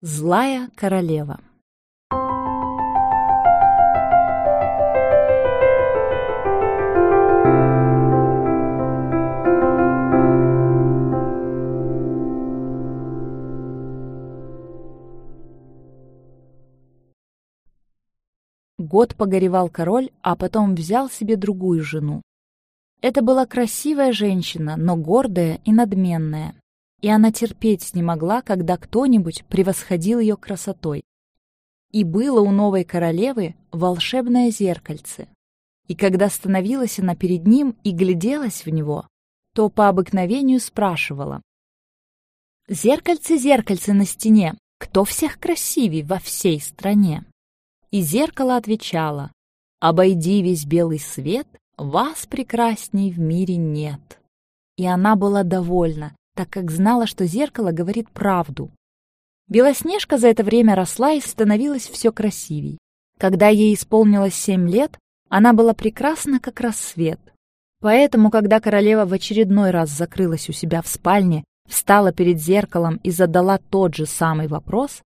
Злая королева Год погоревал король, а потом взял себе другую жену. Это была красивая женщина, но гордая и надменная. И она терпеть не могла, когда кто-нибудь превосходил ее красотой. И было у новой королевы волшебное зеркальце. И когда становилась она перед ним и гляделась в него, то по обыкновению спрашивала. «Зеркальце, зеркальце на стене, кто всех красивей во всей стране?» И зеркало отвечало, «Обойди весь белый свет, вас прекрасней в мире нет». И она была довольна, так как знала, что зеркало говорит правду. Белоснежка за это время росла и становилась все красивей. Когда ей исполнилось семь лет, она была прекрасна, как рассвет. Поэтому, когда королева в очередной раз закрылась у себя в спальне, встала перед зеркалом и задала тот же самый вопрос,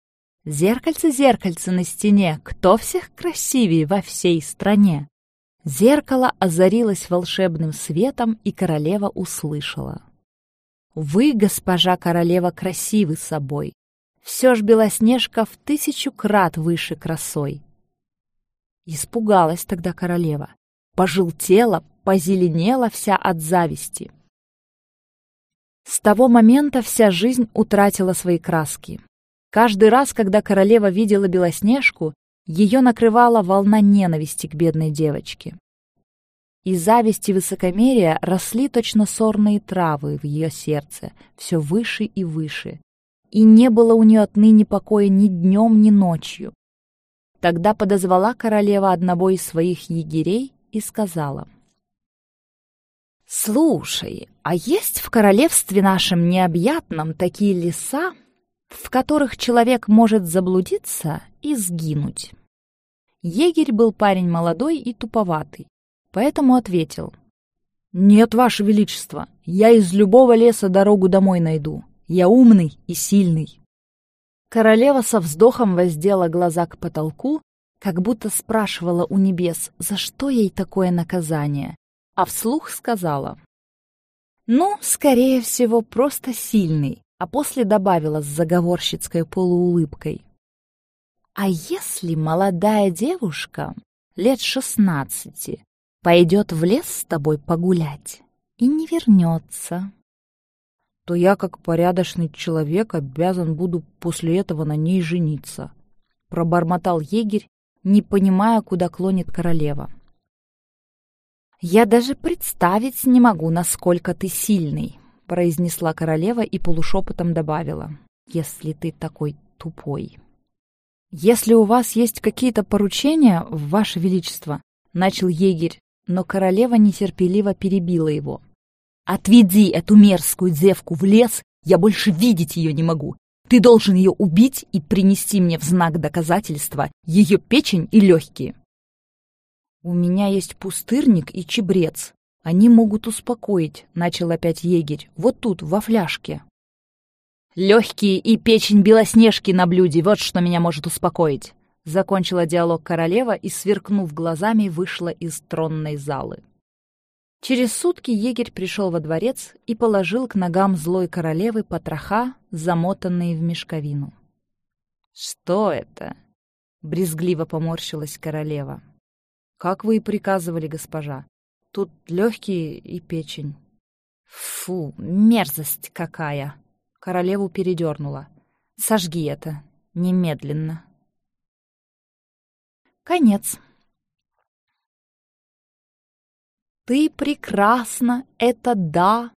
Зеркальце, зеркальце на стене, кто всех красивее во всей стране? Зеркало озарилось волшебным светом, и королева услышала. Вы, госпожа королева, красивы собой. Все ж Белоснежка в тысячу крат выше красой. Испугалась тогда королева. Пожелтела, позеленела вся от зависти. С того момента вся жизнь утратила свои краски. Каждый раз, когда королева видела Белоснежку, ее накрывала волна ненависти к бедной девочке. И зависть и высокомерие росли точно сорные травы в ее сердце, все выше и выше. И не было у нее отныне покоя ни днем, ни ночью. Тогда подозвала королева одного из своих егерей и сказала. «Слушай, а есть в королевстве нашем необъятном такие леса, в которых человек может заблудиться и сгинуть. Егерь был парень молодой и туповатый, поэтому ответил. «Нет, Ваше Величество, я из любого леса дорогу домой найду. Я умный и сильный». Королева со вздохом воздела глаза к потолку, как будто спрашивала у небес, за что ей такое наказание, а вслух сказала. «Ну, скорее всего, просто сильный, а после добавила с заговорщицкой полуулыбкой. «А если молодая девушка лет шестнадцати пойдет в лес с тобой погулять и не вернется?» то я, как порядочный человек, обязан буду после этого на ней жениться», — пробормотал егерь, не понимая, куда клонит королева. «Я даже представить не могу, насколько ты сильный», произнесла королева и полушепотом добавила. «Если ты такой тупой». «Если у вас есть какие-то поручения, ваше величество», — начал егерь, но королева нетерпеливо перебила его. «Отведи эту мерзкую девку в лес, я больше видеть ее не могу. Ты должен ее убить и принести мне в знак доказательства ее печень и легкие». «У меня есть пустырник и чебрец», они могут успокоить, начал опять егерь. Вот тут, во фляжке. Легкие и печень белоснежки на блюде, вот что меня может успокоить. Закончила диалог королева и, сверкнув глазами, вышла из тронной залы. Через сутки егерь пришел во дворец и положил к ногам злой королевы потроха, замотанные в мешковину. «Что это?» — брезгливо поморщилась королева. «Как вы и приказывали, госпожа. Тут легкие и печень. Фу, мерзость какая! Королеву передернула. Сожги это. Немедленно. Конец. Ты прекрасна, это да,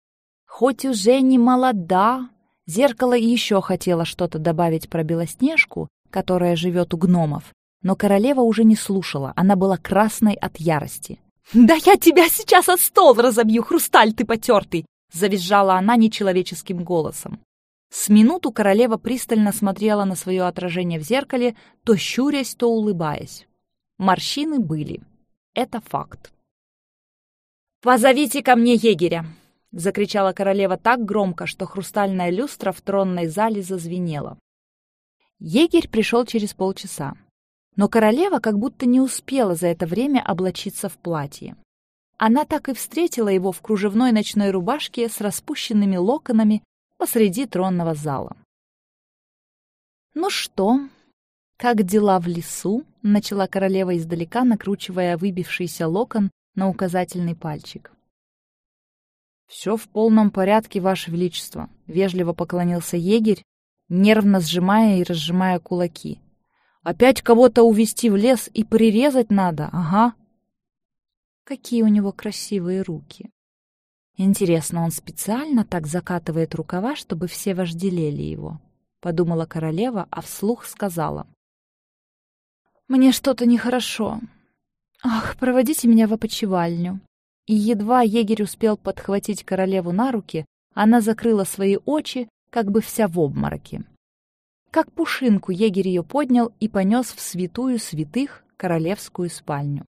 хоть уже не молода. Зеркало еще хотело что-то добавить про Белоснежку, которая живет у гномов, но королева уже не слушала, она была красной от ярости. «Да я тебя сейчас о стол разобью, хрусталь ты потертый!» — завизжала она нечеловеческим голосом. С минуту королева пристально смотрела на свое отражение в зеркале, то щурясь, то улыбаясь. Морщины были. Это факт. «Позовите ко мне егеря!» — закричала королева так громко, что хрустальная люстра в тронной зале зазвенела. Егерь пришел через полчаса. Но королева как будто не успела за это время облачиться в платье. Она так и встретила его в кружевной ночной рубашке с распущенными локонами посреди тронного зала. «Ну что, как дела в лесу?» — начала королева издалека, накручивая выбившийся локон на указательный пальчик. «Все в полном порядке, Ваше Величество», — вежливо поклонился егерь, нервно сжимая и разжимая кулаки. «Опять кого-то увести в лес и прирезать надо, ага». Какие у него красивые руки. Интересно, он специально так закатывает рукава, чтобы все вожделели его? Подумала королева, а вслух сказала. «Мне что-то нехорошо. Ах, проводите меня в опочивальню». И едва егерь успел подхватить королеву на руки, она закрыла свои очи, как бы вся в обмороке. Как пушинку егерь ее поднял и понес в святую святых королевскую спальню.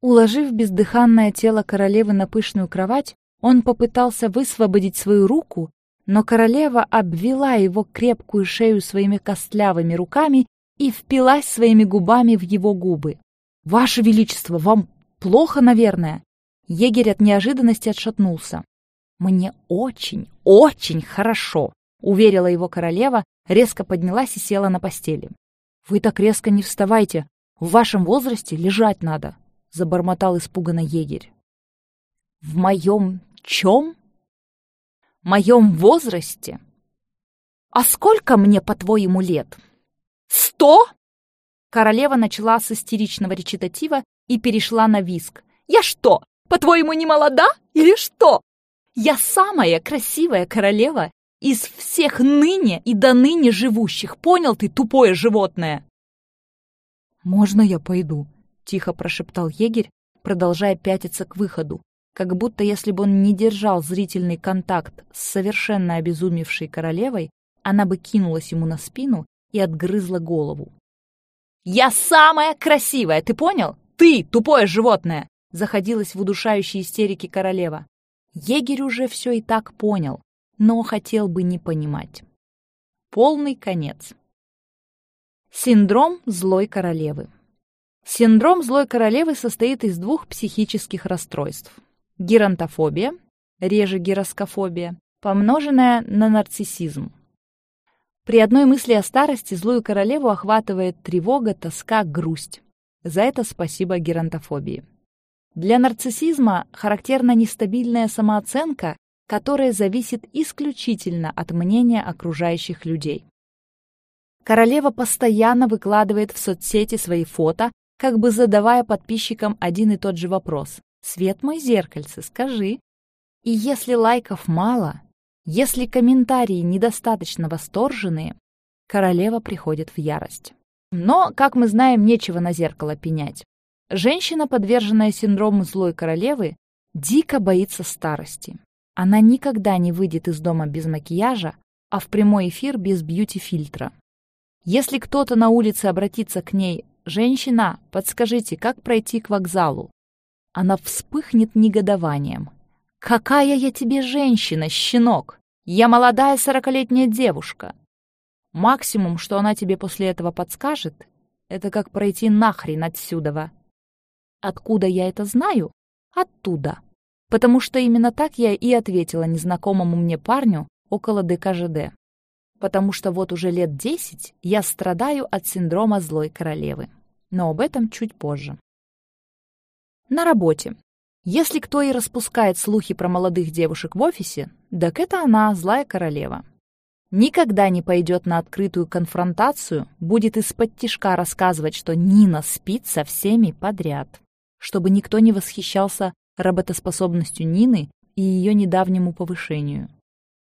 Уложив бездыханное тело королевы на пышную кровать, он попытался высвободить свою руку, но королева обвела его крепкую шею своими костлявыми руками и впилась своими губами в его губы. «Ваше Величество, вам плохо, наверное?» Егерь от неожиданности отшатнулся. «Мне очень, очень хорошо», — уверила его королева, резко поднялась и села на постели. «Вы так резко не вставайте. В вашем возрасте лежать надо», — забормотал испуганно егерь. «В моем чем?» «Моем возрасте? А сколько мне, по-твоему, лет? Сто?» Королева начала с истеричного речитатива и перешла на виск. «Я что, по-твоему, не молода или что?» Я самая красивая королева из всех ныне и до ныне живущих. Понял ты, тупое животное?» «Можно я пойду?» — тихо прошептал егерь, продолжая пятиться к выходу, как будто если бы он не держал зрительный контакт с совершенно обезумевшей королевой, она бы кинулась ему на спину и отгрызла голову. «Я самая красивая, ты понял? Ты, тупое животное!» заходилась в удушающей истерике королева. Егерь уже все и так понял, но хотел бы не понимать. Полный конец. Синдром злой королевы. Синдром злой королевы состоит из двух психических расстройств. Геронтофобия, реже гироскофобия, помноженная на нарциссизм. При одной мысли о старости злую королеву охватывает тревога, тоска, грусть. За это спасибо геронтофобии. Для нарциссизма характерна нестабильная самооценка, которая зависит исключительно от мнения окружающих людей. Королева постоянно выкладывает в соцсети свои фото, как бы задавая подписчикам один и тот же вопрос. «Свет мой зеркальце, скажи». И если лайков мало, если комментарии недостаточно восторженные, королева приходит в ярость. Но, как мы знаем, нечего на зеркало пенять. Женщина, подверженная синдрому злой королевы, дико боится старости. Она никогда не выйдет из дома без макияжа, а в прямой эфир без бьюти-фильтра. Если кто-то на улице обратится к ней «Женщина, подскажите, как пройти к вокзалу?» Она вспыхнет негодованием. «Какая я тебе женщина, щенок! Я молодая сорокалетняя девушка!» Максимум, что она тебе после этого подскажет, это как пройти нахрен отсюда. Откуда я это знаю? Оттуда. Потому что именно так я и ответила незнакомому мне парню около ДКЖД. Потому что вот уже лет десять я страдаю от синдрома злой королевы. Но об этом чуть позже. На работе. Если кто и распускает слухи про молодых девушек в офисе, так это она, злая королева. Никогда не пойдет на открытую конфронтацию, будет из-под тишка рассказывать, что Нина спит со всеми подряд чтобы никто не восхищался работоспособностью Нины и ее недавнему повышению.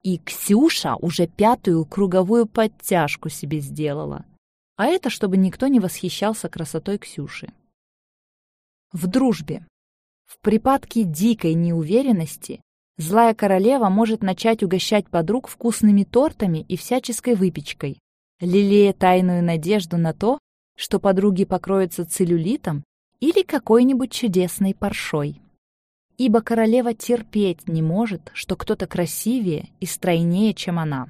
И Ксюша уже пятую круговую подтяжку себе сделала. А это чтобы никто не восхищался красотой Ксюши. В дружбе. В припадке дикой неуверенности злая королева может начать угощать подруг вкусными тортами и всяческой выпечкой, лелея тайную надежду на то, что подруги покроются целлюлитом или какой-нибудь чудесной паршой. Ибо королева терпеть не может, что кто-то красивее и стройнее, чем она.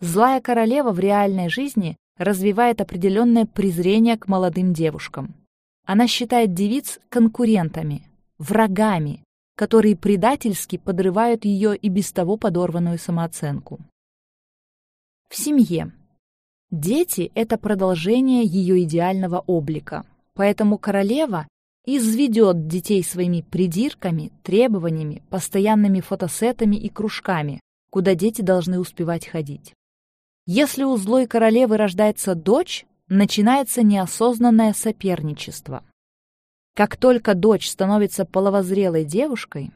Злая королева в реальной жизни развивает определенное презрение к молодым девушкам. Она считает девиц конкурентами, врагами, которые предательски подрывают ее и без того подорванную самооценку. В семье. Дети — это продолжение ее идеального облика, поэтому королева изведет детей своими придирками, требованиями, постоянными фотосетами и кружками, куда дети должны успевать ходить. Если у злой королевы рождается дочь, начинается неосознанное соперничество. Как только дочь становится половозрелой девушкой,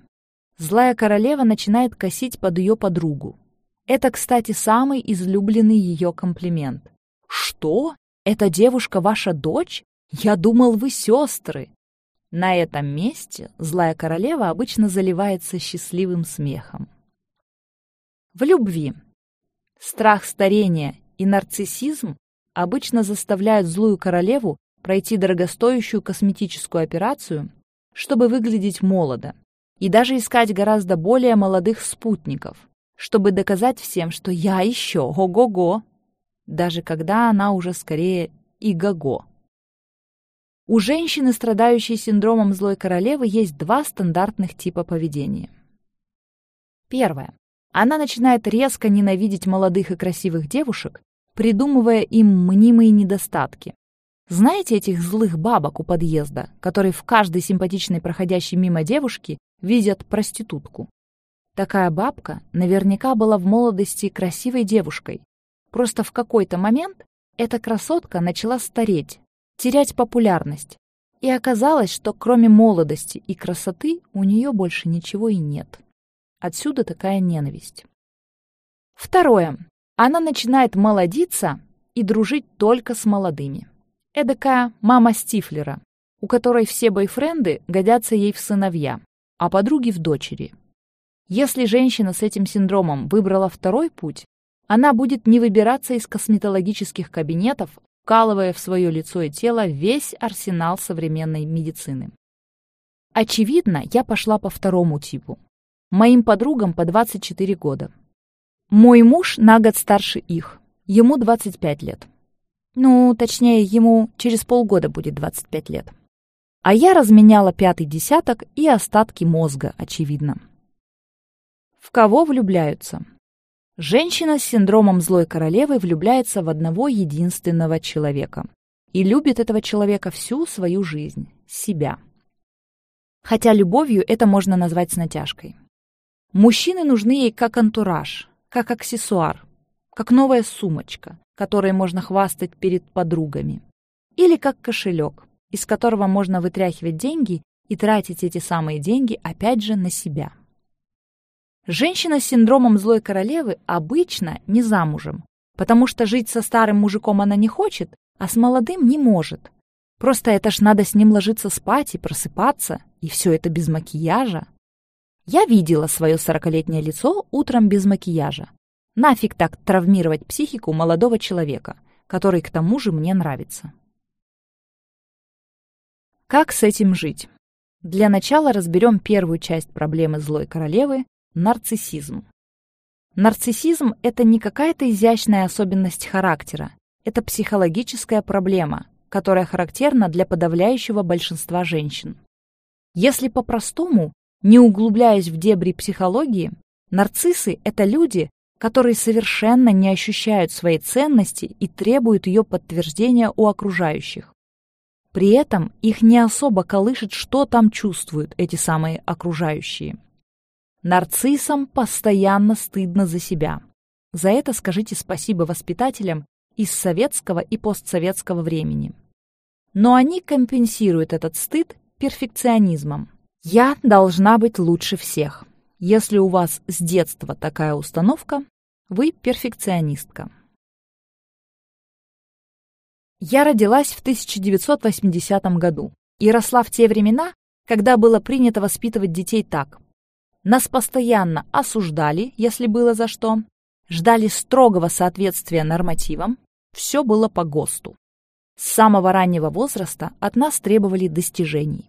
злая королева начинает косить под ее подругу. Это, кстати, самый излюбленный ее комплимент. «Что? Эта девушка ваша дочь? Я думал, вы сестры!» На этом месте злая королева обычно заливается счастливым смехом. В любви. Страх старения и нарциссизм обычно заставляют злую королеву пройти дорогостоящую косметическую операцию, чтобы выглядеть молодо, и даже искать гораздо более молодых спутников, чтобы доказать всем, что я еще ого-го, даже когда она уже скорее иго-го. У женщины, страдающей синдромом злой королевы, есть два стандартных типа поведения. Первое. Она начинает резко ненавидеть молодых и красивых девушек, придумывая им мнимые недостатки. Знаете этих злых бабок у подъезда, которые в каждой симпатичной проходящей мимо девушки видят проститутку? Такая бабка наверняка была в молодости красивой девушкой. Просто в какой-то момент эта красотка начала стареть, терять популярность. И оказалось, что кроме молодости и красоты у нее больше ничего и нет. Отсюда такая ненависть. Второе. Она начинает молодиться и дружить только с молодыми. Эдакая мама Стифлера, у которой все бойфренды годятся ей в сыновья, а подруги в дочери. Если женщина с этим синдромом выбрала второй путь, она будет не выбираться из косметологических кабинетов, вкалывая в свое лицо и тело весь арсенал современной медицины. Очевидно, я пошла по второму типу. Моим подругам по 24 года. Мой муж на год старше их. Ему 25 лет. Ну, точнее, ему через полгода будет 25 лет. А я разменяла пятый десяток и остатки мозга, очевидно. В кого влюбляются? Женщина с синдромом злой королевы влюбляется в одного единственного человека и любит этого человека всю свою жизнь, себя. Хотя любовью это можно назвать с натяжкой. Мужчины нужны ей как антураж, как аксессуар, как новая сумочка, которой можно хвастать перед подругами, или как кошелек, из которого можно вытряхивать деньги и тратить эти самые деньги опять же на себя. Женщина с синдромом злой королевы обычно не замужем, потому что жить со старым мужиком она не хочет, а с молодым не может. Просто это ж надо с ним ложиться спать и просыпаться, и все это без макияжа. Я видела свое сорокалетнее лицо утром без макияжа. Нафиг так травмировать психику молодого человека, который к тому же мне нравится. Как с этим жить? Для начала разберем первую часть проблемы злой королевы Нарциссизм. Нарциссизм — это не какая-то изящная особенность характера. Это психологическая проблема, которая характерна для подавляющего большинства женщин. Если по-простому, не углубляясь в дебри психологии, нарциссы — это люди, которые совершенно не ощущают своей ценности и требуют ее подтверждения у окружающих. При этом их не особо колышет, что там чувствуют эти самые окружающие. Нарциссам постоянно стыдно за себя. За это скажите спасибо воспитателям из советского и постсоветского времени. Но они компенсируют этот стыд перфекционизмом. «Я должна быть лучше всех». Если у вас с детства такая установка, вы перфекционистка. Я родилась в 1980 году и росла в те времена, когда было принято воспитывать детей так. Нас постоянно осуждали, если было за что, ждали строгого соответствия нормативам, все было по ГОСТу. С самого раннего возраста от нас требовали достижений.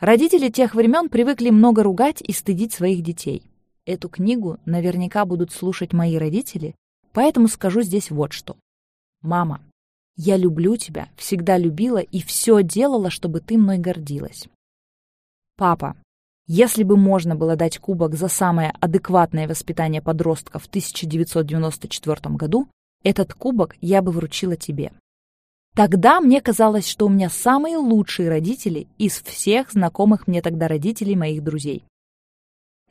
Родители тех времен привыкли много ругать и стыдить своих детей. Эту книгу наверняка будут слушать мои родители, Поэтому скажу здесь вот что. Мама, я люблю тебя, всегда любила и все делала, чтобы ты мной гордилась. Папа, если бы можно было дать кубок за самое адекватное воспитание подростка в 1994 году, этот кубок я бы вручила тебе. Тогда мне казалось, что у меня самые лучшие родители из всех знакомых мне тогда родителей моих друзей.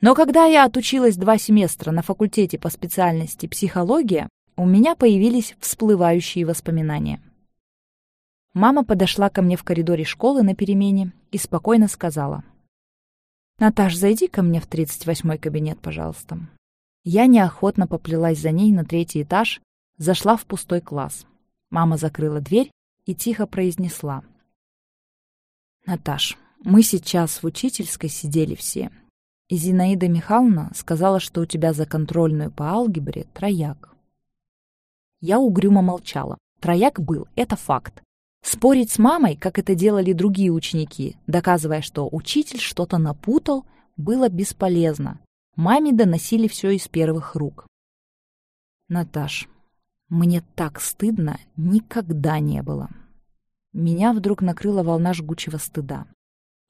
Но когда я отучилась два семестра на факультете по специальности психология, у меня появились всплывающие воспоминания. Мама подошла ко мне в коридоре школы на перемене и спокойно сказала. «Наташ, зайди ко мне в 38-й кабинет, пожалуйста». Я неохотно поплелась за ней на третий этаж, зашла в пустой класс. Мама закрыла дверь и тихо произнесла. «Наташ, мы сейчас в учительской сидели все, и Зинаида Михайловна сказала, что у тебя за контрольную по алгебре трояк». Я угрюмо молчала. Трояк был, это факт. Спорить с мамой, как это делали другие ученики, доказывая, что учитель что-то напутал, было бесполезно. Маме доносили все из первых рук. «Наташ, мне так стыдно никогда не было». Меня вдруг накрыла волна жгучего стыда.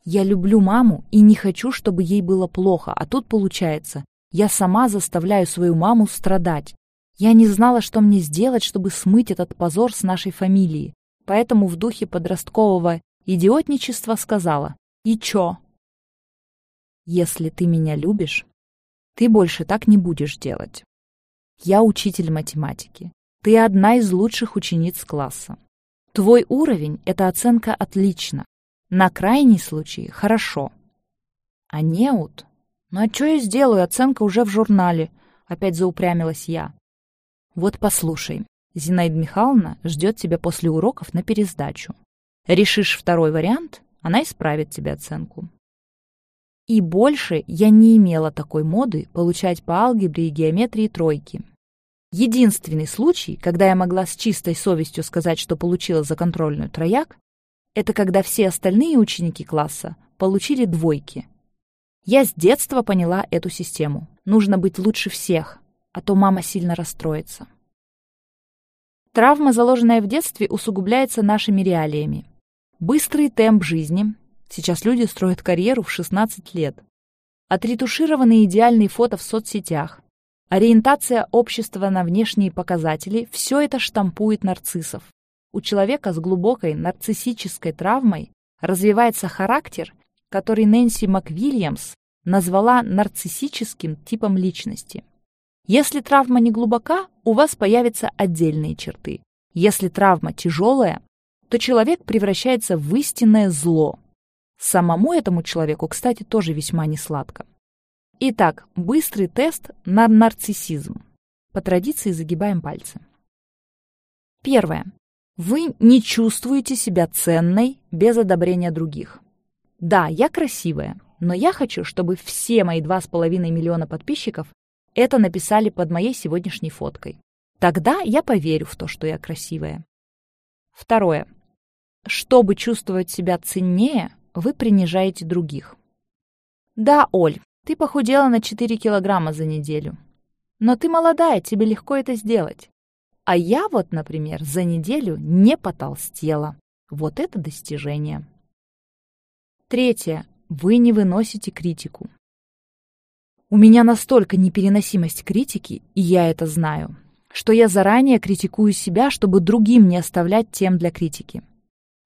Я люблю маму и не хочу, чтобы ей было плохо, а тут получается, я сама заставляю свою маму страдать. Я не знала, что мне сделать, чтобы смыть этот позор с нашей фамилии поэтому в духе подросткового идиотничества сказала «И чё?» «Если ты меня любишь, ты больше так не будешь делать. Я учитель математики. Ты одна из лучших учениц класса. Твой уровень — это оценка «отлично». На крайний случай — «хорошо». А неуд? Ну а что я сделаю, оценка уже в журнале, опять заупрямилась я. Вот послушай, Зинаида Михайловна ждет тебя после уроков на пересдачу. Решишь второй вариант, она исправит тебе оценку. И больше я не имела такой моды получать по алгебре и геометрии тройки. Единственный случай, когда я могла с чистой совестью сказать, что получила за контрольную трояк, это когда все остальные ученики класса получили двойки. Я с детства поняла эту систему. Нужно быть лучше всех, а то мама сильно расстроится. Травма, заложенная в детстве, усугубляется нашими реалиями. Быстрый темп жизни. Сейчас люди строят карьеру в 16 лет. Отретушированные идеальные фото в соцсетях. Ориентация общества на внешние показатели – все это штампует нарциссов. У человека с глубокой нарциссической травмой развивается характер, который Нэнси МакВильямс назвала нарциссическим типом личности. Если травма не глубока, у вас появятся отдельные черты. Если травма тяжелая, то человек превращается в истинное зло. Самому этому человеку, кстати, тоже весьма несладко. Итак, быстрый тест на нарциссизм. По традиции загибаем пальцы. Первое. Вы не чувствуете себя ценной без одобрения других. Да, я красивая, но я хочу, чтобы все мои 2,5 миллиона подписчиков это написали под моей сегодняшней фоткой. Тогда я поверю в то, что я красивая. Второе. Чтобы чувствовать себя ценнее, вы принижаете других. Да, Оль, ты похудела на 4 килограмма за неделю. Но ты молодая, тебе легко это сделать. А я вот, например, за неделю не потолстела. Вот это достижение. Третье. Вы не выносите критику. У меня настолько непереносимость критики, и я это знаю, что я заранее критикую себя, чтобы другим не оставлять тем для критики.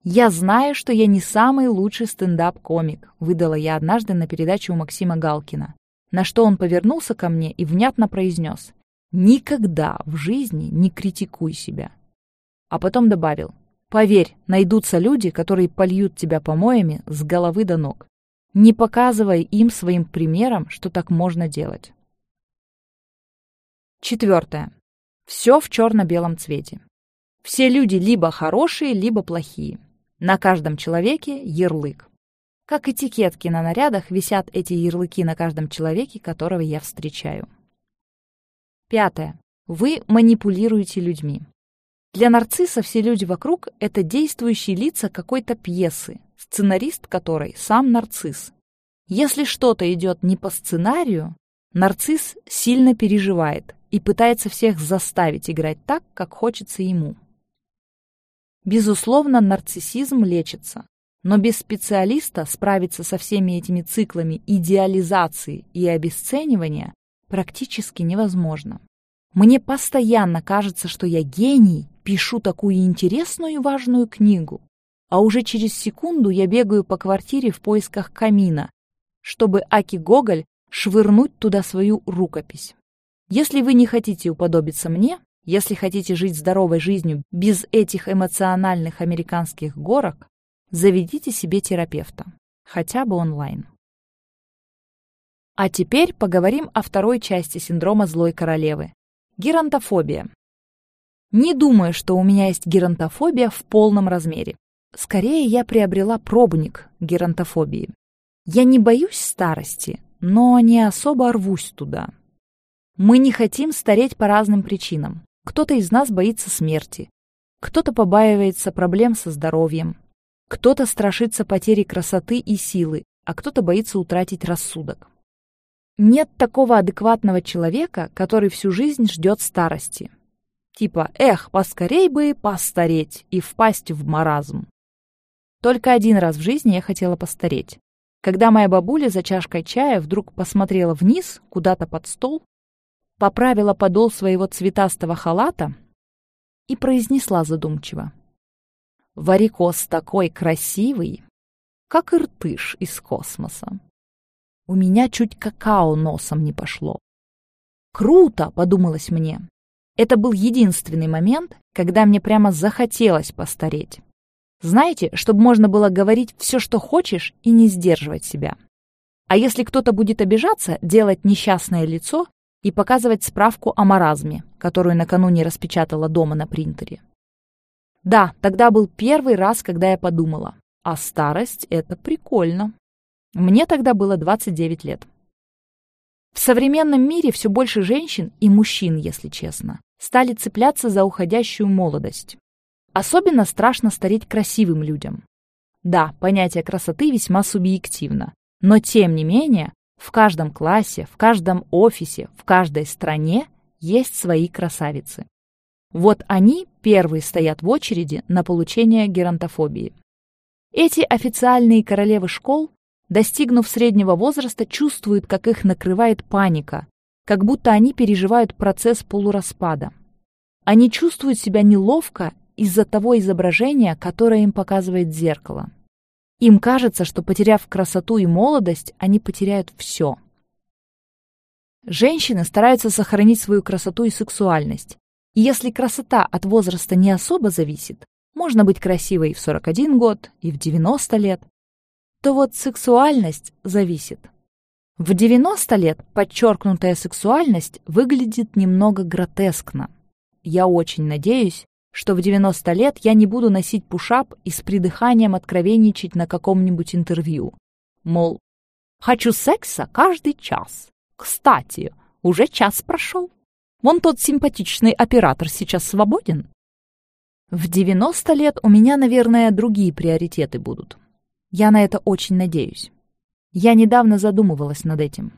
«Я знаю, что я не самый лучший стендап-комик», выдала я однажды на передаче у Максима Галкина, на что он повернулся ко мне и внятно произнес «Никогда в жизни не критикуй себя». А потом добавил «Поверь, найдутся люди, которые польют тебя помоями с головы до ног не показывая им своим примером, что так можно делать. Четвертое. Все в черно-белом цвете. Все люди либо хорошие, либо плохие. На каждом человеке ярлык. Как этикетки на нарядах висят эти ярлыки на каждом человеке, которого я встречаю. Пятое. Вы манипулируете людьми. Для нарцисса все люди вокруг — это действующие лица какой-то пьесы, сценарист которой сам нарцисс. Если что-то идет не по сценарию, нарцисс сильно переживает, и пытается всех заставить играть так, как хочется ему. Безусловно, нарциссизм лечится, но без специалиста справиться со всеми этими циклами идеализации и обесценивания практически невозможно. Мне постоянно кажется, что я гений, пишу такую интересную и важную книгу, а уже через секунду я бегаю по квартире в поисках камина, чтобы Аки Гоголь швырнуть туда свою рукопись. Если вы не хотите уподобиться мне, если хотите жить здоровой жизнью без этих эмоциональных американских горок, заведите себе терапевта, хотя бы онлайн. А теперь поговорим о второй части синдрома злой королевы – геронтофобия. Не думаю, что у меня есть геронтофобия в полном размере. Скорее, я приобрела пробник геронтофобии. Я не боюсь старости, но не особо рвусь туда. Мы не хотим стареть по разным причинам. Кто-то из нас боится смерти, кто-то побаивается проблем со здоровьем, кто-то страшится потери красоты и силы, а кто-то боится утратить рассудок. Нет такого адекватного человека, который всю жизнь ждет старости. Типа «эх, поскорей бы постареть и впасть в маразм». Только один раз в жизни я хотела постареть. Когда моя бабуля за чашкой чая вдруг посмотрела вниз, куда-то под стол, поправила подол своего цветастого халата и произнесла задумчиво. Варикоз такой красивый, как иртыш из космоса. У меня чуть какао носом не пошло. «Круто!» — подумалось мне. Это был единственный момент, когда мне прямо захотелось постареть. Знаете, чтобы можно было говорить все, что хочешь, и не сдерживать себя. А если кто-то будет обижаться, делать несчастное лицо и показывать справку о маразме, которую накануне распечатала дома на принтере. Да, тогда был первый раз, когда я подумала, а старость — это прикольно. Мне тогда было 29 лет. В современном мире все больше женщин и мужчин, если честно, стали цепляться за уходящую молодость. Особенно страшно стареть красивым людям. Да, понятие красоты весьма субъективно, но тем не менее, в каждом классе, в каждом офисе, в каждой стране есть свои красавицы. Вот они первые стоят в очереди на получение геронтофобии. Эти официальные королевы школ, достигнув среднего возраста, чувствуют, как их накрывает паника, как будто они переживают процесс полураспада. Они чувствуют себя неловко из-за того изображения, которое им показывает зеркало. Им кажется, что потеряв красоту и молодость, они потеряют все. Женщины стараются сохранить свою красоту и сексуальность, и если красота от возраста не особо зависит, можно быть красивой и в 41 год, и в 90 лет, то вот сексуальность зависит. В 90 лет подчеркнутая сексуальность выглядит немного гротескно. Я очень надеюсь, что в 90 лет я не буду носить пушап и с придыханием откровенничать на каком-нибудь интервью. Мол, хочу секса каждый час. Кстати, уже час прошел. Вон тот симпатичный оператор сейчас свободен? В 90 лет у меня, наверное, другие приоритеты будут. Я на это очень надеюсь. Я недавно задумывалась над этим.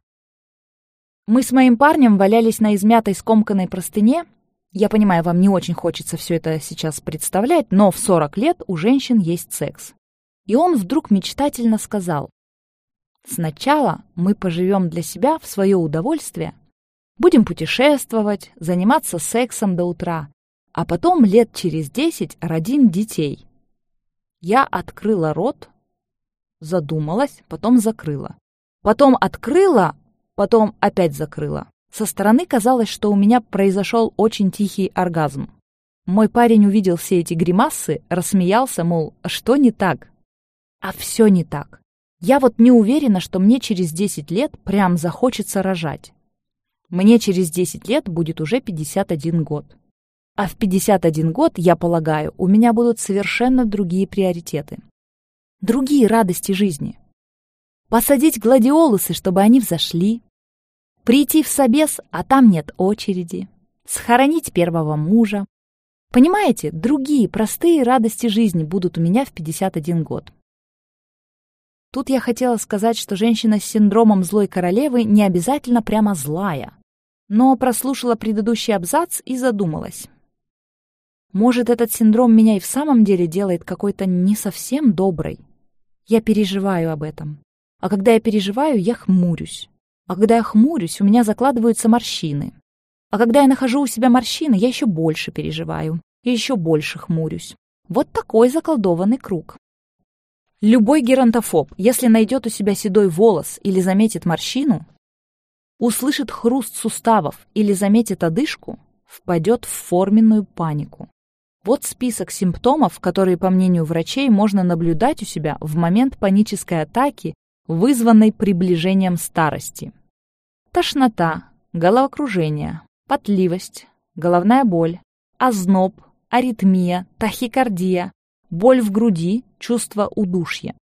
Мы с моим парнем валялись на измятой скомканной простыне. Я понимаю, вам не очень хочется все это сейчас представлять, но в 40 лет у женщин есть секс. И он вдруг мечтательно сказал, «Сначала мы поживем для себя в свое удовольствие, Будем путешествовать, заниматься сексом до утра, а потом лет через десять родим детей. Я открыла рот, задумалась, потом закрыла. Потом открыла, потом опять закрыла. Со стороны казалось, что у меня произошел очень тихий оргазм. Мой парень увидел все эти гримасы, рассмеялся, мол, что не так? А все не так. Я вот не уверена, что мне через 10 лет прям захочется рожать. Мне через 10 лет будет уже 51 год. А в 51 год, я полагаю, у меня будут совершенно другие приоритеты. Другие радости жизни. Посадить гладиолусы, чтобы они взошли. Прийти в собес, а там нет очереди. Схоронить первого мужа. Понимаете, другие простые радости жизни будут у меня в 51 год. Тут я хотела сказать, что женщина с синдромом злой королевы не обязательно прямо злая. но прослушала предыдущий абзац и задумалась. Может, этот синдром меня и в самом деле делает какой-то не совсем доброй? Я переживаю об этом. А когда я переживаю, я хмурюсь. А когда я хмурюсь, у меня закладываются морщины. А когда я нахожу у себя морщины, я еще больше переживаю и еще больше хмурюсь. Вот такой заколдованный круг. Любой геронтофоб, если найдет у себя седой волос или заметит морщину, услышит хруст суставов или заметит одышку, впадет в форменную панику. Вот список симптомов, которые, по мнению врачей, можно наблюдать у себя в момент панической атаки, вызванной приближением старости. Тошнота, головокружение, потливость, головная боль, озноб, аритмия, тахикардия, боль в груди, чувство удушья.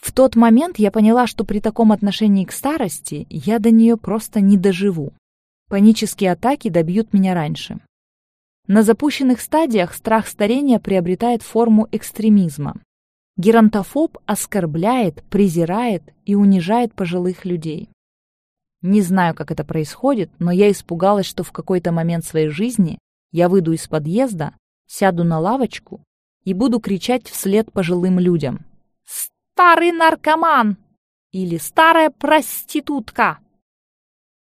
В тот момент я поняла, что при таком отношении к старости я до нее просто не доживу. Панические атаки добьют меня раньше. На запущенных стадиях страх старения приобретает форму экстремизма. Геронтофоб оскорбляет, презирает и унижает пожилых людей. Не знаю, как это происходит, но я испугалась, что в какой-то момент своей жизни я выйду из подъезда, сяду на лавочку и буду кричать вслед пожилым людям. «Старый наркоман!» или «Старая проститутка!»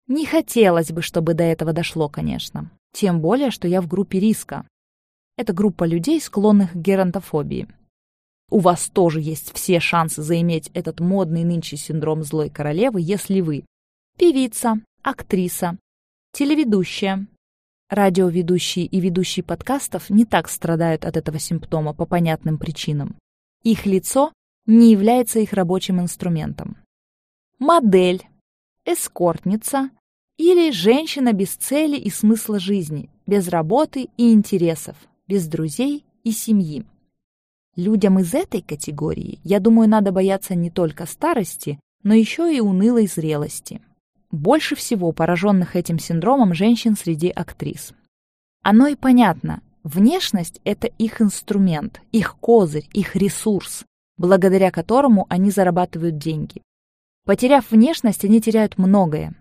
Не хотелось бы, чтобы до этого дошло, конечно. Тем более, что я в группе риска. Это группа людей, склонных к геронтофобии. У вас тоже есть все шансы заиметь этот модный нынче синдром злой королевы, если вы певица, актриса, телеведущая. Радиоведущие и ведущие подкастов не так страдают от этого симптома по понятным причинам. Их лицо не является их рабочим инструментом. Модель, эскортница, или женщина без цели и смысла жизни, без работы и интересов, без друзей и семьи. Людям из этой категории, я думаю, надо бояться не только старости, но еще и унылой зрелости. Больше всего пораженных этим синдромом женщин среди актрис. Оно и понятно. Внешность — это их инструмент, их козырь, их ресурс, благодаря которому они зарабатывают деньги. Потеряв внешность, они теряют многое.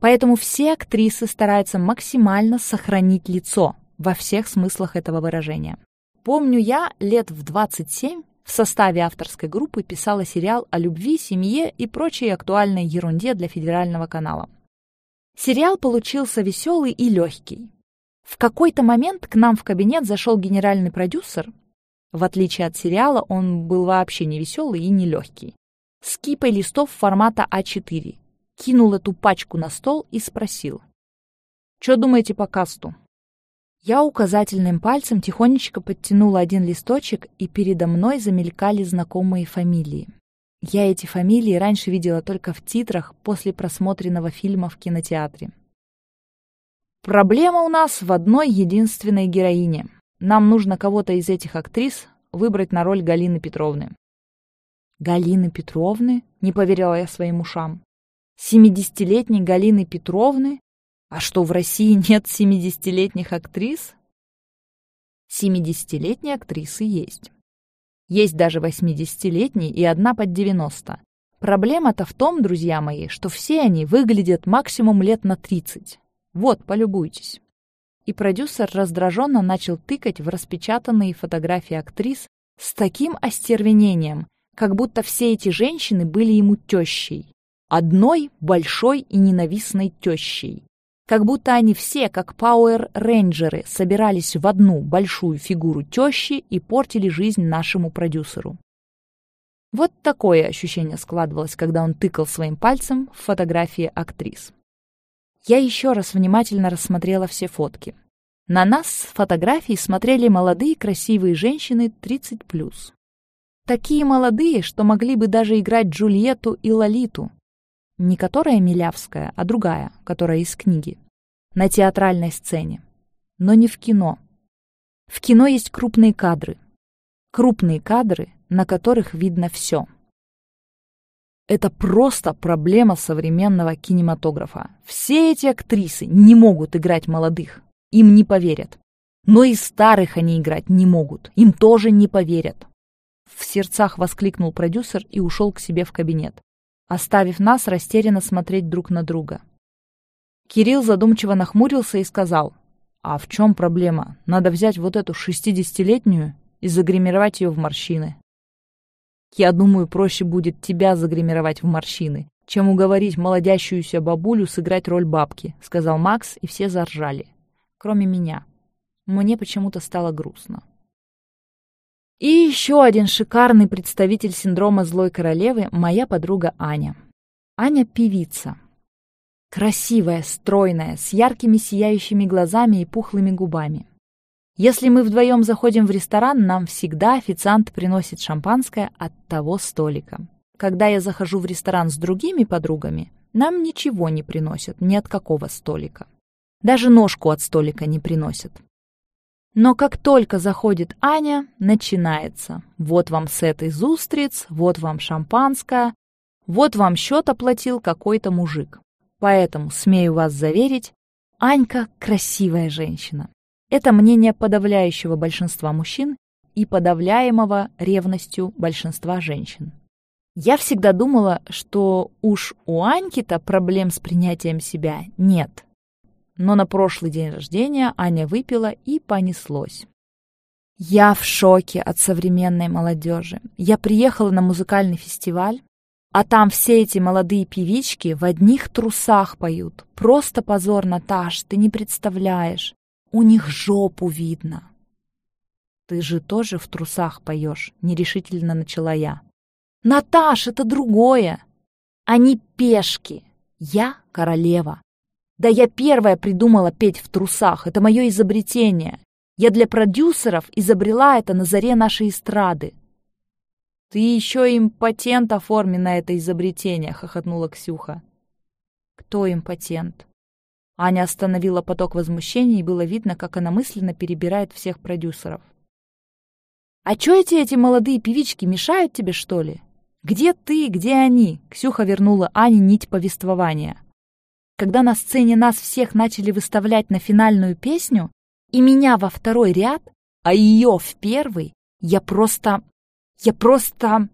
Поэтому все актрисы стараются максимально сохранить лицо во всех смыслах этого выражения. Помню, я лет в 27 в составе авторской группы писала сериал о любви, семье и прочей актуальной ерунде для федерального канала. Сериал получился веселый и легкий. В какой-то момент к нам в кабинет зашел генеральный продюсер. В отличие от сериала, он был вообще не веселый и не легкий. С кипой листов формата А4, кинул эту пачку на стол и спросил. «Что думаете по касту?» Я указательным пальцем тихонечко подтянула один листочек, и передо мной замелькали знакомые фамилии. Я эти фамилии раньше видела только в титрах после просмотренного фильма в кинотеатре. Проблема у нас в одной единственной героине. Нам нужно кого-то из этих актрис выбрать на роль Галины Петровны. Галины Петровны? Не поверила я своим ушам. Семидесятилетней Галины Петровны? А что, в России нет семидесятилетних актрис? Семидесятилетние актрисы есть. Есть даже восьмидесятилетние и одна под девяносто. Проблема-то в том, друзья мои, что все они выглядят максимум лет на тридцать. Вот, полюбуйтесь. И продюсер раздраженно начал тыкать в распечатанные фотографии актрис с таким остервенением, как будто все эти женщины были ему тещей одной большой и ненавистной тещей. Как будто они все, как пауэр-рейнджеры, собирались в одну большую фигуру тещи и портили жизнь нашему продюсеру. Вот такое ощущение складывалось, когда он тыкал своим пальцем в фотографии актрис. Я еще раз внимательно рассмотрела все фотки. На нас с фотографий смотрели молодые красивые женщины 30+. Такие молодые, что могли бы даже играть Джульетту и Лолиту, не которая Милявская, а другая, которая из книги. На театральной сцене. Но не в кино. В кино есть крупные кадры. Крупные кадры, на которых видно все. Это просто проблема современного кинематографа. Все эти актрисы не могут играть молодых. Им не поверят. Но и старых они играть не могут. Им тоже не поверят. В сердцах воскликнул продюсер и ушел к себе в кабинет оставив нас растерянно смотреть друг на друга. Кирилл задумчиво нахмурился и сказал, «А в чем проблема? Надо взять вот эту шестидесятилетнюю и загримировать ее в морщины». «Я думаю, проще будет тебя загримировать в морщины, чем уговорить молодящуюся бабулю сыграть роль бабки», — сказал Макс, и все заржали. Кроме меня. Мне почему-то стало грустно. И еще один шикарный представитель синдрома злой королевы — моя подруга Аня. Аня — певица. Красивая, стройная, с яркими сияющими глазами и пухлыми губами. Если мы вдвоем заходим в ресторан, нам всегда официант приносит шампанское от того столика. Когда я захожу в ресторан с другими подругами, нам ничего не приносят ни от какого столика. Даже ножку от столика не приносят. Но как только заходит Аня, начинается. Вот вам сет из устриц, вот вам шампанское, вот вам счет оплатил какой-то мужик. Поэтому, смею вас заверить, Анька — красивая женщина. Это мнение подавляющего большинства мужчин и подавляемого ревностью большинства женщин. Я всегда думала, что уж у Аньки-то проблем с принятием себя нет. Но на прошлый день рождения Аня выпила и понеслось. Я в шоке от современной молодежи. Я приехала на музыкальный фестиваль, а там все эти молодые певички в одних трусах поют. Просто позор, Наташ, ты не представляешь. У них жопу видно. Ты же тоже в трусах поешь, нерешительно начала я. Наташ, это другое. Они пешки. Я королева. Да я первая придумала петь в трусах. Это мое изобретение. Я для продюсеров изобрела это на заре нашей эстрады. «Ты еще им патент оформи на это изобретение», — хохотнула Ксюха. «Кто им патент?» Аня остановила поток возмущения, и было видно, как она мысленно перебирает всех продюсеров. «А чё эти эти молодые певички мешают тебе, что ли? Где ты, где они?» Ксюха вернула Ане нить повествования. Когда на сцене нас всех начали выставлять на финальную песню, и меня во второй ряд, а ее в первый, я просто я просто...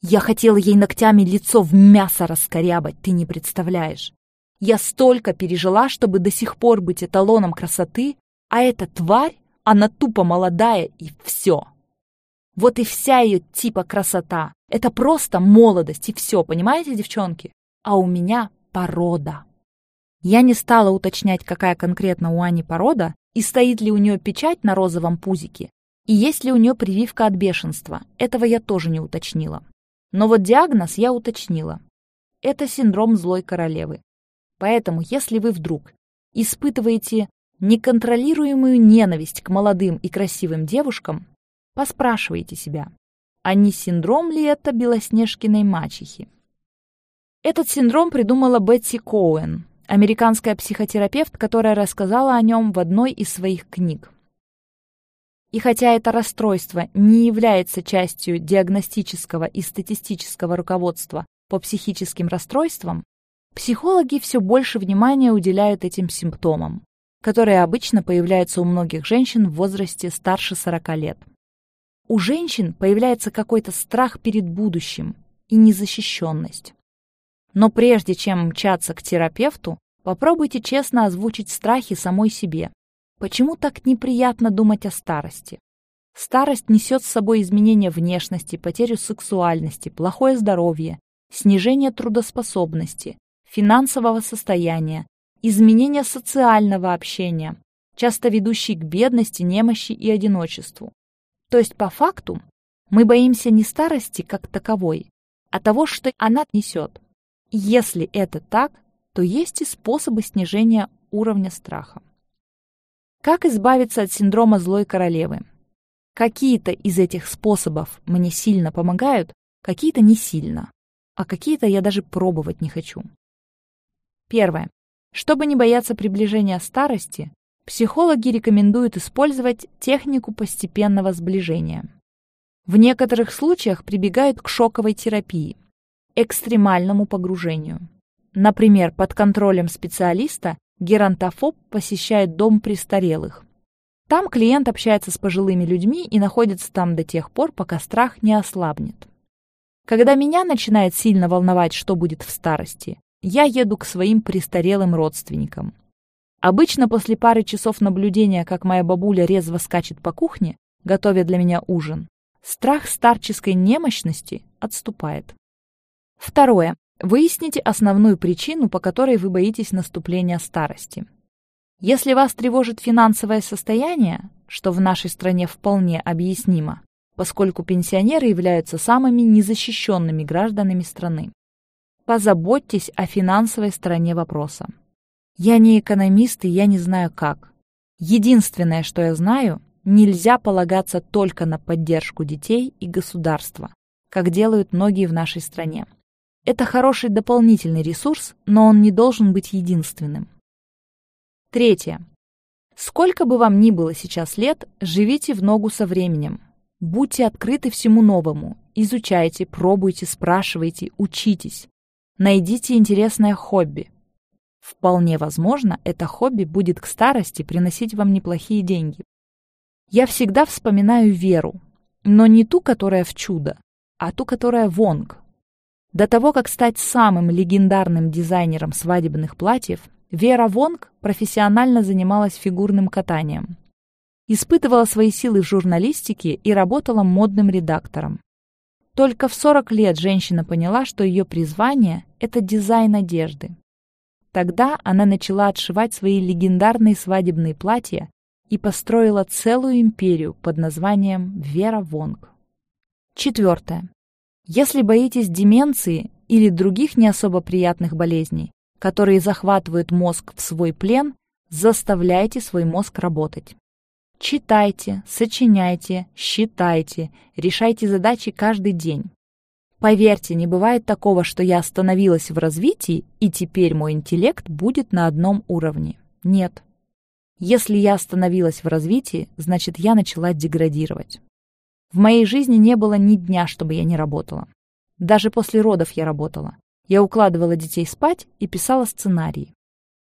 Я хотела ей ногтями лицо в мясо раскорябать, ты не представляешь. Я столько пережила, чтобы до сих пор быть эталоном красоты, а эта тварь, она тупо молодая и все. Вот и вся ее типа красота. Это просто молодость и все, понимаете, девчонки? А у меня порода. Я не стала уточнять, какая конкретно у Ани порода и стоит ли у нее печать на розовом пузике, и есть ли у нее прививка от бешенства? Этого я тоже не уточнила. Но вот диагноз я уточнила. Это синдром злой королевы. Поэтому, если вы вдруг испытываете неконтролируемую ненависть к молодым и красивым девушкам, поспрашивайте себя, а не синдром ли это белоснежкиной мачехи? Этот синдром придумала Бетси Коуэн, американская психотерапевт, которая рассказала о нем в одной из своих книг. И хотя это расстройство не является частью диагностического и статистического руководства по психическим расстройствам, психологи все больше внимания уделяют этим симптомам, которые обычно появляются у многих женщин в возрасте старше 40 лет. У женщин появляется какой-то страх перед будущим и незащищенность. Но прежде чем мчаться к терапевту, попробуйте честно озвучить страхи самой себе Почему так неприятно думать о старости? Старость несет с собой изменение внешности, потерю сексуальности, плохое здоровье, снижение трудоспособности, финансового состояния, изменение социального общения, часто ведущие к бедности, немощи и одиночеству. То есть, по факту, мы боимся не старости как таковой, а того, что она несет. Если это так, то есть и способы снижения уровня страха. Как избавиться от синдрома злой королевы? Какие-то из этих способов мне сильно помогают, какие-то не сильно, а какие-то я даже пробовать не хочу. Первое. Чтобы не бояться приближения старости, психологи рекомендуют использовать технику постепенного сближения. В некоторых случаях прибегают к шоковой терапии, экстремальному погружению. Например, под контролем специалиста Геронтофоб посещает дом престарелых. Там клиент общается с пожилыми людьми и находится там до тех пор, пока страх не ослабнет. Когда меня начинает сильно волновать, что будет в старости, я еду к своим престарелым родственникам. Обычно после пары часов наблюдения, как моя бабуля резво скачет по кухне, готовя для меня ужин, страх старческой немощности отступает. Второе. Выясните основную причину, по которой вы боитесь наступления старости. Если вас тревожит финансовое состояние, что в нашей стране вполне объяснимо, поскольку пенсионеры являются самыми незащищенными гражданами страны, позаботьтесь о финансовой стороне вопроса. Я не экономист и я не знаю как. Единственное, что я знаю, нельзя полагаться только на поддержку детей и государства, как делают многие в нашей стране. Это хороший дополнительный ресурс, но он не должен быть единственным. Третье. Сколько бы вам ни было сейчас лет, живите в ногу со временем. Будьте открыты всему новому. Изучайте, пробуйте, спрашивайте, учитесь. Найдите интересное хобби. Вполне возможно, это хобби будет к старости приносить вам неплохие деньги. Я всегда вспоминаю Веру, но не ту, которая в чудо, а ту, которая в Онг. До того, как стать самым легендарным дизайнером свадебных платьев, Вера Вонг профессионально занималась фигурным катанием. Испытывала свои силы в журналистике и работала модным редактором. Только в 40 лет женщина поняла, что ее призвание — это дизайн одежды. Тогда она начала отшивать свои легендарные свадебные платья и построила целую империю под названием Вера Вонг. Четвертое. Если боитесь деменции или других не особо приятных болезней, которые захватывают мозг в свой плен, заставляйте свой мозг работать. Читайте, сочиняйте, считайте, решайте задачи каждый день. Поверьте, не бывает такого, что я остановилась в развитии, и теперь мой интеллект будет на одном уровне. Нет. Если я остановилась в развитии, значит, я начала деградировать. В моей жизни не было ни дня, чтобы я не работала. Даже после родов я работала. Я укладывала детей спать и писала сценарии.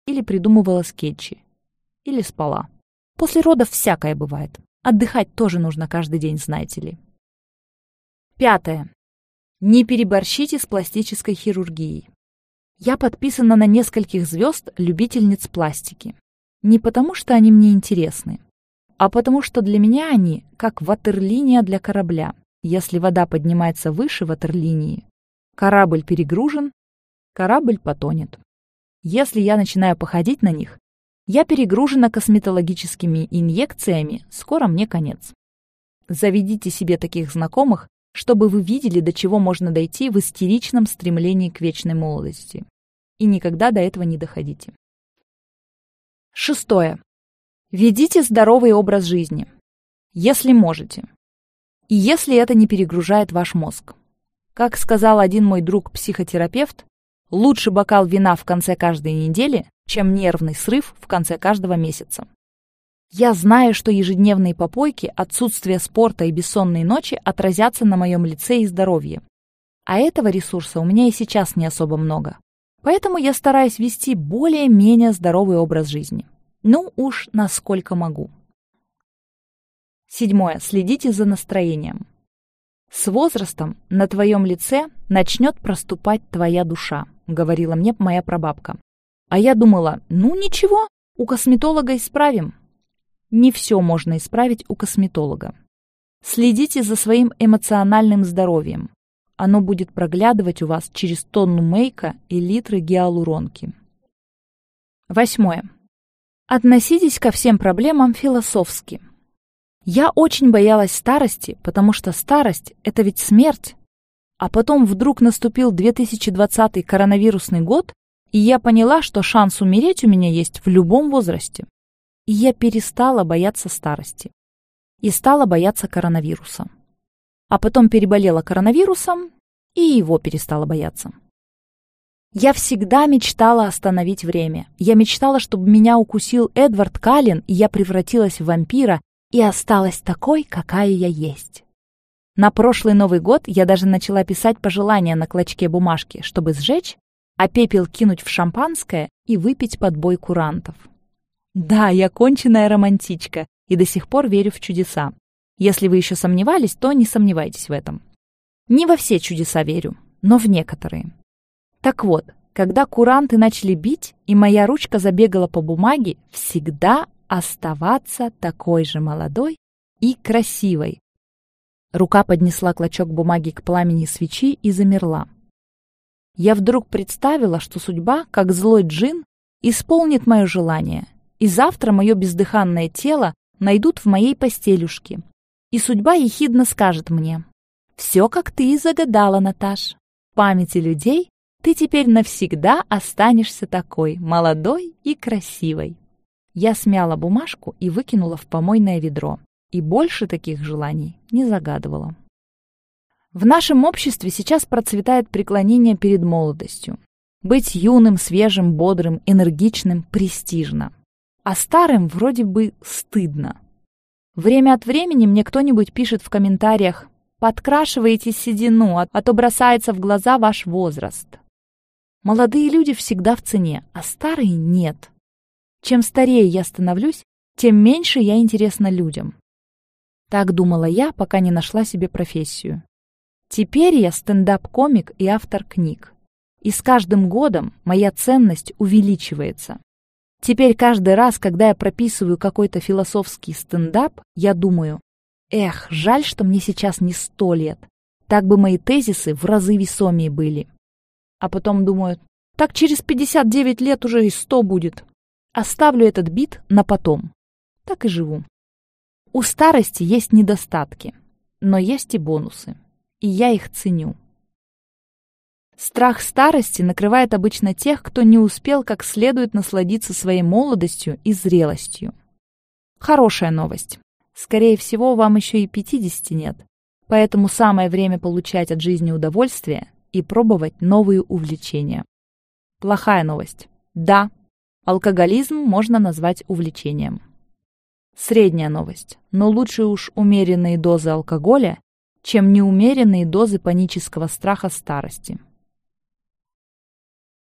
Или придумывала скетчи. Или спала. После родов всякое бывает. Отдыхать тоже нужно каждый день, знаете ли. Пятое. Не переборщите с пластической хирургией. Я подписана на нескольких звезд любительниц пластики. Не потому, что они мне интересны, а потому что для меня они как ватерлиния для корабля. Если вода поднимается выше ватерлинии, корабль перегружен, корабль потонет. Если я начинаю походить на них, я перегружена косметологическими инъекциями, скоро мне конец. Заведите себе таких знакомых, чтобы вы видели, до чего можно дойти в истеричном стремлении к вечной молодости. И никогда до этого не доходите. Шестое. Ведите здоровый образ жизни, если можете. И если это не перегружает ваш мозг. Как сказал один мой друг-психотерапевт, лучше бокал вина в конце каждой недели, чем нервный срыв в конце каждого месяца. Я знаю, что ежедневные попойки, отсутствие спорта и бессонные ночи отразятся на моем лице и здоровье. А этого ресурса у меня и сейчас не особо много. Поэтому я стараюсь вести более-менее здоровый образ жизни. Ну уж насколько могу. Седьмое. Следите за настроением. С возрастом на твоем лице начнет проступать твоя душа, говорила мне моя прабабка. А я думала, ну ничего, у косметолога исправим. Не все можно исправить у косметолога. Следите за своим эмоциональным здоровьем. Оно будет проглядывать у вас через тонну мейка и литры гиалуронки. Восьмое. Относитесь ко всем проблемам философски. Я очень боялась старости, потому что старость — это ведь смерть. А потом вдруг наступил 2020 коронавирусный год, и я поняла, что шанс умереть у меня есть в любом возрасте. И я перестала бояться старости. И стала бояться коронавируса. А потом переболела коронавирусом, и его перестала бояться. Я всегда мечтала остановить время. Я мечтала, чтобы меня укусил Эдвард Каллен, и я превратилась в вампира и осталась такой, какая я есть. На прошлый Новый год я даже начала писать пожелания на клочке бумажки, чтобы сжечь а пепел кинуть в шампанское и выпить под бой курантов. Да, я конченная романтичка и до сих пор верю в чудеса. Если вы еще сомневались, то не сомневайтесь в этом. Не во все чудеса верю, но в некоторые. Так вот, Когда куранты начали бить, и моя ручка забегала по бумаге, всегда оставаться такой же молодой и красивой. Рука поднесла клочок бумаги к пламени свечи и замерла. Я вдруг представила, что судьба, как злой джин, исполнит мое желание, и завтра мое бездыханное тело найдут в моей постелюшке. И судьба ехидно скажет мне, «Все, как ты и загадала, Наташ. В памяти людей ты теперь навсегда останешься такой, молодой и красивой». Я смяла бумажку и выкинула в помойное ведро, и больше таких желаний не загадывала. В нашем обществе сейчас процветает преклонение перед молодостью. Быть юным, свежим, бодрым, энергичным престижно. А старым вроде бы стыдно. Время от времени мне кто-нибудь пишет в комментариях «Подкрашиваете седину, а, то бросается в глаза ваш возраст». Молодые люди всегда в цене, а старые нет. Чем старее я становлюсь, тем меньше я интересна людям. Так думала я, пока не нашла себе профессию. Теперь я стендап-комик и автор книг. И с каждым годом моя ценность увеличивается. Теперь каждый раз, когда я прописываю какой-то философский стендап, я думаю, эх, жаль, что мне сейчас не сто лет. Так бы мои тезисы в разы весомее были. А потом думаю, так через 59 лет уже и 100 будет. Оставлю этот бит на потом. Так и живу. У старости есть недостатки, но есть и бонусы и я их ценю. Страх старости накрывает обычно тех, кто не успел как следует насладиться своей молодостью и зрелостью. Хорошая новость. Скорее всего, вам еще и 50 нет. Поэтому самое время получать от жизни удовольствие и пробовать новые увлечения. Плохая новость. Да, алкоголизм можно назвать увлечением. Средняя новость. Но лучше уж умеренные дозы алкоголя чем неумеренные дозы панического страха старости.